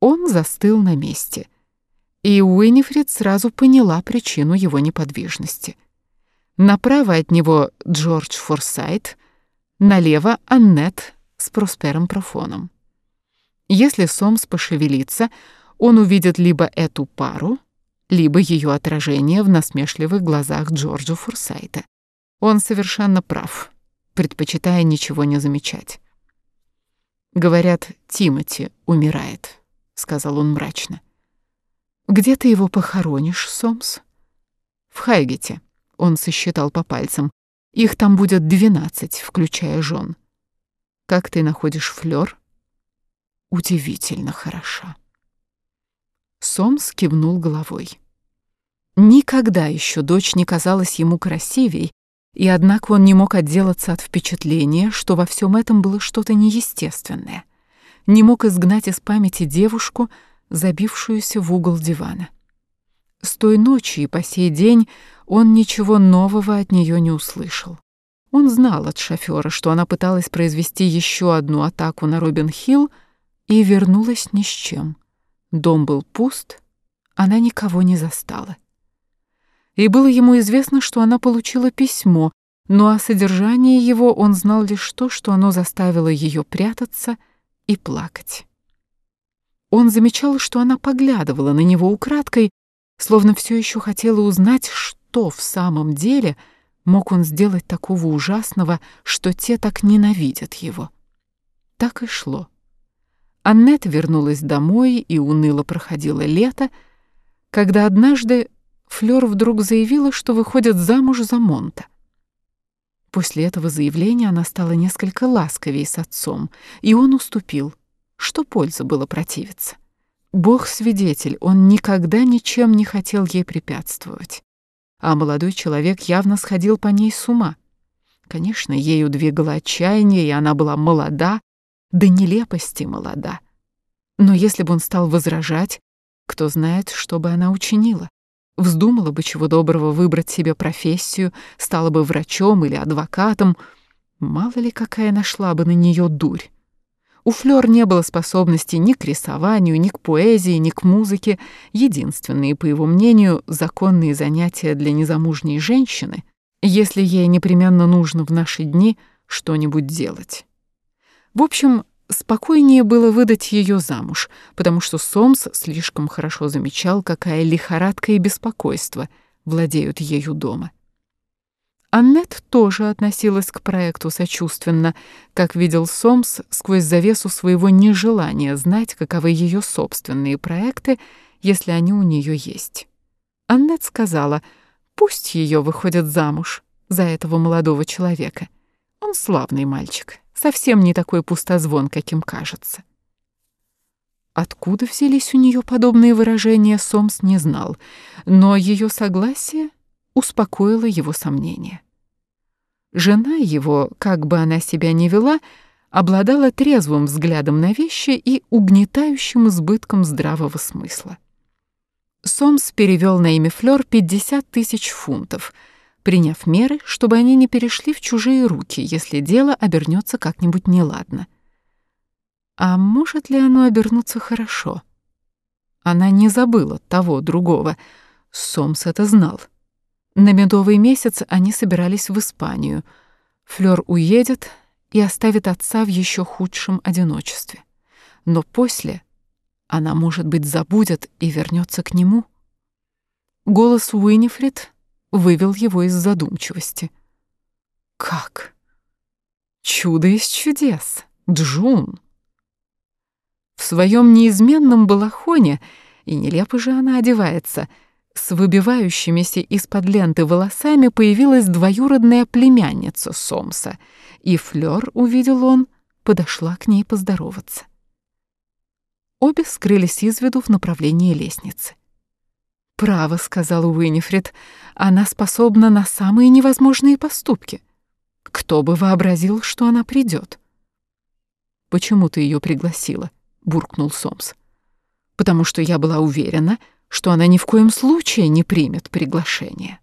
Он застыл на месте, и Уинифрид сразу поняла причину его неподвижности. Направо от него Джордж Форсайт, налево Аннет с Проспером Профоном. Если Сомс пошевелится, он увидит либо эту пару, либо ее отражение в насмешливых глазах Джорджа Форсайта. Он совершенно прав, предпочитая ничего не замечать. Говорят, Тимати умирает, сказал он мрачно. Где ты его похоронишь, Сомс? В Хайгете. Он сосчитал по пальцам. Их там будет двенадцать, включая жен. Как ты находишь Флёр? Удивительно хороша. Сомс кивнул головой. Никогда еще дочь не казалась ему красивей, и однако он не мог отделаться от впечатления, что во всем этом было что-то неестественное. Не мог изгнать из памяти девушку, забившуюся в угол дивана. С той ночи и по сей день он ничего нового от нее не услышал. Он знал от шофера, что она пыталась произвести еще одну атаку на Робин-Хилл и вернулась ни с чем. Дом был пуст, она никого не застала. И было ему известно, что она получила письмо, но о содержании его он знал лишь то, что оно заставило ее прятаться и плакать. Он замечал, что она поглядывала на него украдкой, словно все еще хотела узнать, что в самом деле мог он сделать такого ужасного, что те так ненавидят его. Так и шло. Аннет вернулась домой и уныло проходило лето, когда однажды Флёр вдруг заявила, что выходит замуж за Монта. После этого заявления она стала несколько ласковее с отцом, и он уступил. Что польза было противиться? Бог свидетель, он никогда ничем не хотел ей препятствовать. А молодой человек явно сходил по ней с ума. Конечно, ею двигало отчаяние, и она была молода, до нелепости молода. Но если бы он стал возражать, кто знает, что бы она учинила. Вздумала бы чего доброго выбрать себе профессию, стала бы врачом или адвокатом. Мало ли какая нашла бы на нее дурь. У Флёр не было способности ни к рисованию, ни к поэзии, ни к музыке. Единственные, по его мнению, законные занятия для незамужней женщины, если ей непременно нужно в наши дни что-нибудь делать. В общем, спокойнее было выдать ее замуж, потому что Сомс слишком хорошо замечал, какая лихорадка и беспокойство владеют ею дома. Аннет тоже относилась к проекту сочувственно, как видел Сомс сквозь завесу своего нежелания знать, каковы ее собственные проекты, если они у нее есть. Аннет сказала, пусть ее выходят замуж за этого молодого человека. Он славный мальчик, совсем не такой пустозвон, каким кажется. Откуда взялись у нее подобные выражения, Сомс не знал, но ее согласие успокоило его сомнения. Жена его, как бы она себя ни вела, обладала трезвым взглядом на вещи и угнетающим избытком здравого смысла. Сомс перевел на имя Флёр 50 тысяч фунтов — приняв меры, чтобы они не перешли в чужие руки, если дело обернется как-нибудь неладно. А может ли оно обернуться хорошо? Она не забыла того другого. Сомс это знал. На медовый месяц они собирались в Испанию. Флёр уедет и оставит отца в еще худшем одиночестве. Но после она, может быть, забудет и вернется к нему. Голос Уинифрид вывел его из задумчивости. «Как? Чудо из чудес! Джун!» В своем неизменном балахоне, и нелепо же она одевается, с выбивающимися из-под ленты волосами появилась двоюродная племянница Сомса, и Флёр, увидел он, подошла к ней поздороваться. Обе скрылись из виду в направлении лестницы. «Право», — сказал Уинифред, — «она способна на самые невозможные поступки. Кто бы вообразил, что она придет?» «Почему ты ее пригласила?» — буркнул Сомс. «Потому что я была уверена, что она ни в коем случае не примет приглашение».